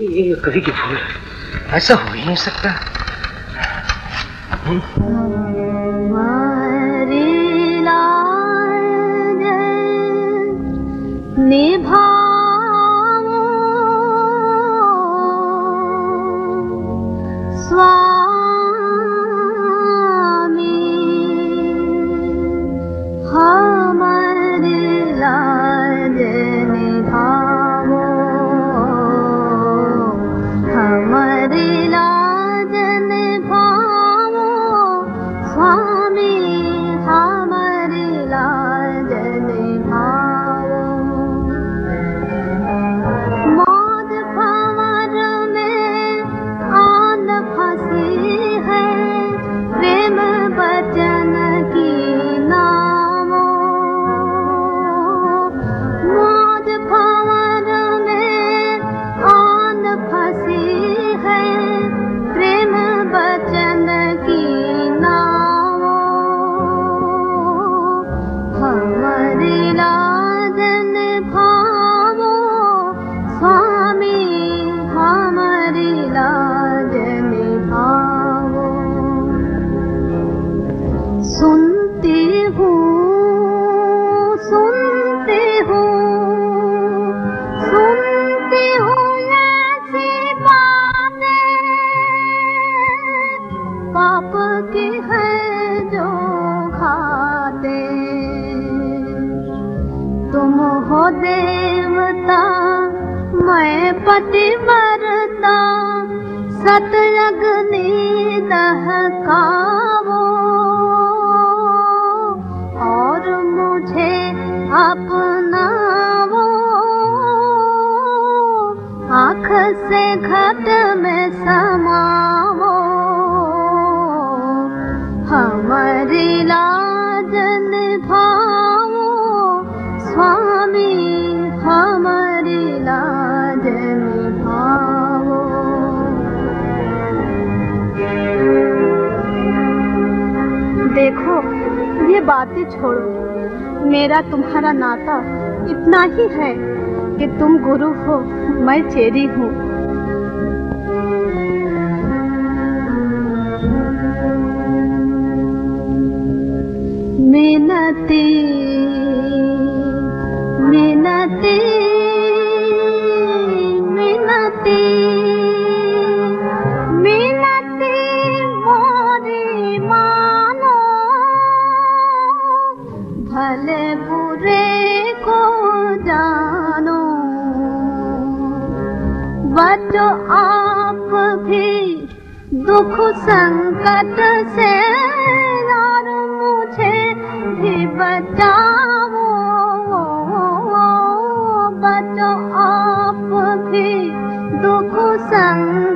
ये कभी की भूल ऐसा हो ही नहीं सकता। पति मरता सतयग्नि दहकावो और मुझे अपनावो। आँख से घट में समावो। मेरा तुम्हारा नाता इतना ही है कि तुम गुरु हो, मैं चेरी हूँ। मिनती मिनती बचो आप भी दुख संकट से और मुझे भी बचाओ। बचो आप भी दुख संकट